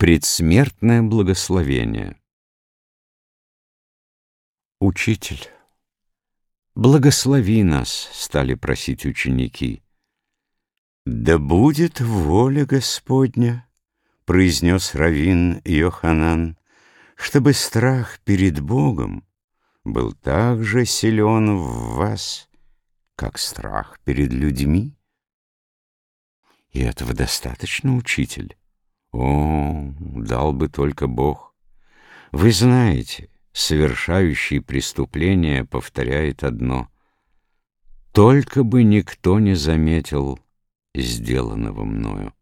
Предсмертное благословение Учитель, благослови нас, стали просить ученики. Да будет воля Господня, произнес Равин Йоханан, чтобы страх перед Богом был так же силен в вас, как страх перед людьми. И этого достаточно, учитель? О, дал бы только Бог. Вы знаете, совершающий преступление повторяет одно. Только бы никто не заметил сделанного мною.